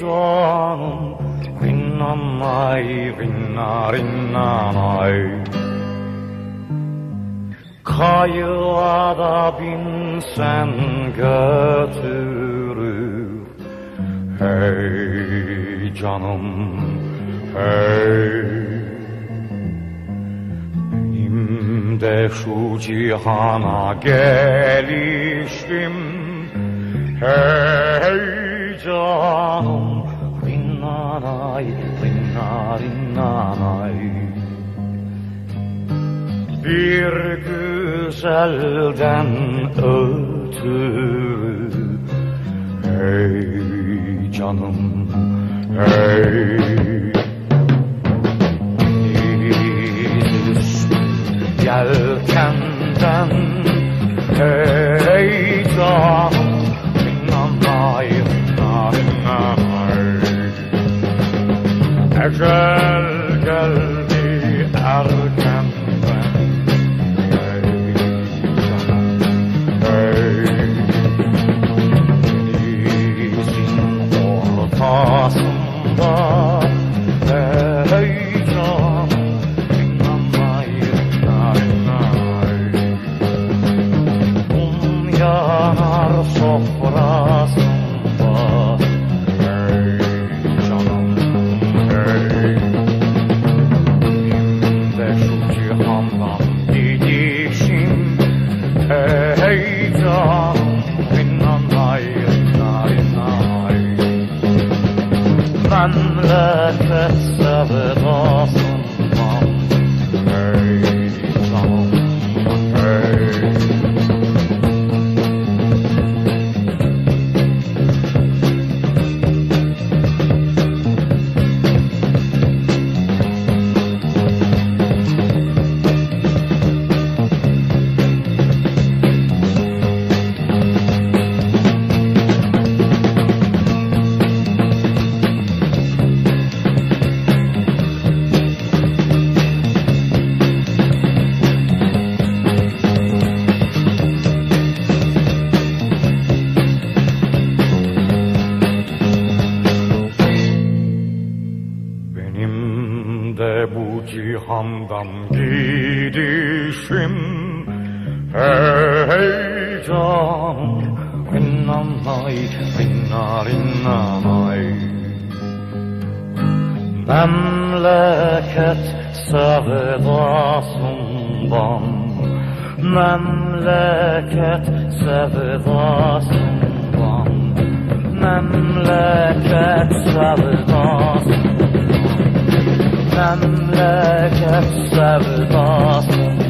جوعان عنا الناي عنا عنا ناي Kayığa da binsen götürür. Hey canım hey. Benim de şu cihana gelişim Hey canım. Bir güzelden ötürü Hey canım, hey yelkenden Hey canım Ecel geldi erkenden Hey Hey. Hey Hey Memleket sevdasından Hey cihandan gidişim. Hey canım Rinnanay, rinna rinnanay Memleket sevdasından Memleket sevdasından Memleket sevdasından Memleket sevdasından